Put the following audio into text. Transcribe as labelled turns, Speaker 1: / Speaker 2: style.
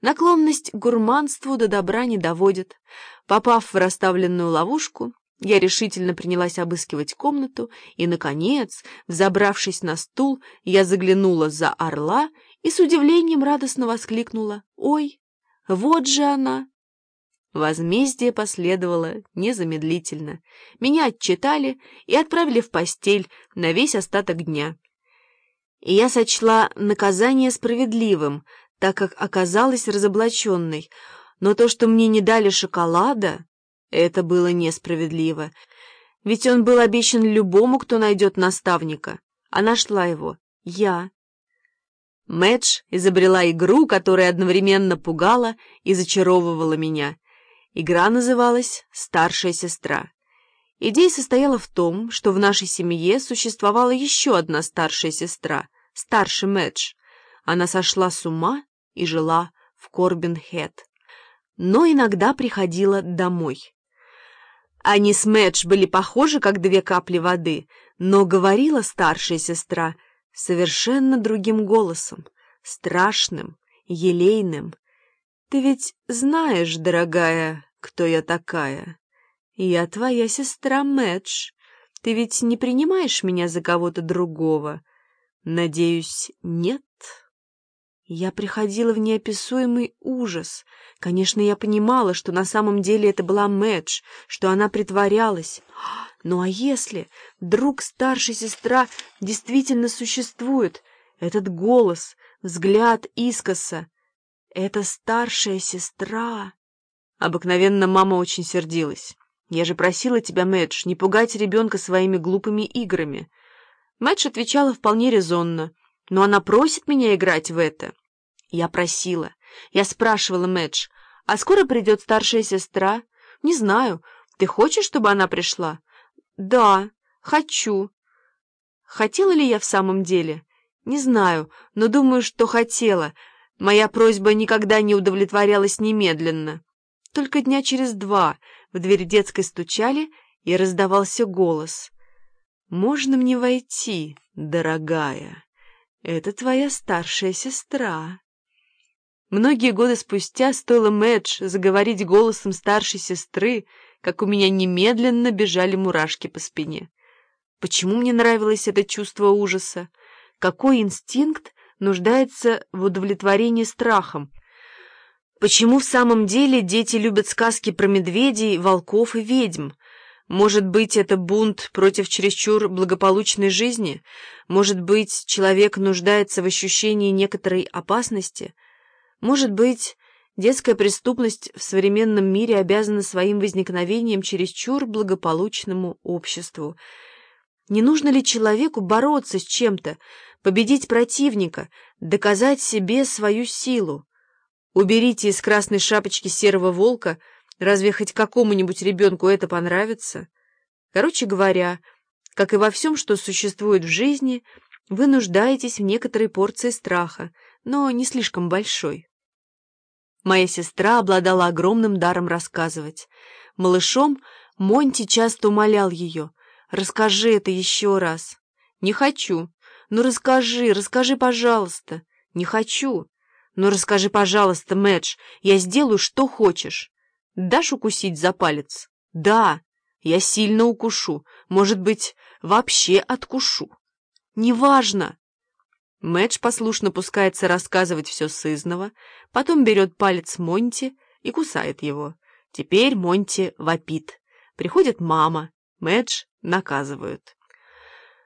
Speaker 1: Наклонность к гурманству до добра не доводит. Попав в расставленную ловушку, я решительно принялась обыскивать комнату, и, наконец, взобравшись на стул, я заглянула за орла и с удивлением радостно воскликнула «Ой, вот же она!» Возмездие последовало незамедлительно. Меня отчитали и отправили в постель на весь остаток дня. И я сочла наказание справедливым, так как оказалась разоблаченной, но то, что мне не дали шоколада, это было несправедливо, ведь он был обещан любому, кто найдет наставника, а нашла его я. Мэдж изобрела игру, которая одновременно пугала и зачаровывала меня. Игра называлась «Старшая сестра». Идея состояла в том, что в нашей семье существовала еще одна старшая сестра, старше Мэдж. Она сошла с ума и жила в Корбин-Хэт, но иногда приходила домой. Они с Мэдж были похожи, как две капли воды, но говорила старшая сестра совершенно другим голосом, страшным, елейным. «Ты ведь знаешь, дорогая, кто я такая? Я твоя сестра Мэдж. Ты ведь не принимаешь меня за кого-то другого? Надеюсь, нет?» Я приходила в неописуемый ужас. Конечно, я понимала, что на самом деле это была Мэдж, что она притворялась. Ну а если друг старшая сестра действительно существует? Этот голос, взгляд искоса. Это старшая сестра. Обыкновенно мама очень сердилась. Я же просила тебя, Мэдж, не пугать ребенка своими глупыми играми. Мэдж отвечала вполне резонно. Но она просит меня играть в это. Я просила. Я спрашивала Мэдж, а скоро придет старшая сестра? Не знаю. Ты хочешь, чтобы она пришла? Да, хочу. Хотела ли я в самом деле? Не знаю, но думаю, что хотела. Моя просьба никогда не удовлетворялась немедленно. Только дня через два в дверь детской стучали, и раздавался голос. «Можно мне войти, дорогая?» Это твоя старшая сестра. Многие годы спустя стоило Мэдж заговорить голосом старшей сестры, как у меня немедленно бежали мурашки по спине. Почему мне нравилось это чувство ужаса? Какой инстинкт нуждается в удовлетворении страхом? Почему в самом деле дети любят сказки про медведей, волков и ведьм? Может быть, это бунт против чересчур благополучной жизни? Может быть, человек нуждается в ощущении некоторой опасности? Может быть, детская преступность в современном мире обязана своим возникновением чересчур благополучному обществу? Не нужно ли человеку бороться с чем-то, победить противника, доказать себе свою силу? Уберите из красной шапочки серого волка – Разве хоть какому-нибудь ребенку это понравится? Короче говоря, как и во всем, что существует в жизни, вы нуждаетесь в некоторой порции страха, но не слишком большой. Моя сестра обладала огромным даром рассказывать. Малышом Монти часто умолял ее. «Расскажи это еще раз». «Не хочу». «Ну расскажи, расскажи, пожалуйста». «Не хочу». «Ну расскажи, пожалуйста, Мэдж, я сделаю, что хочешь». Дашь укусить за палец? Да, я сильно укушу. Может быть, вообще откушу. Неважно. Мэдж послушно пускается рассказывать все сызново, потом берет палец Монти и кусает его. Теперь Монти вопит. Приходит мама. Мэдж наказывают.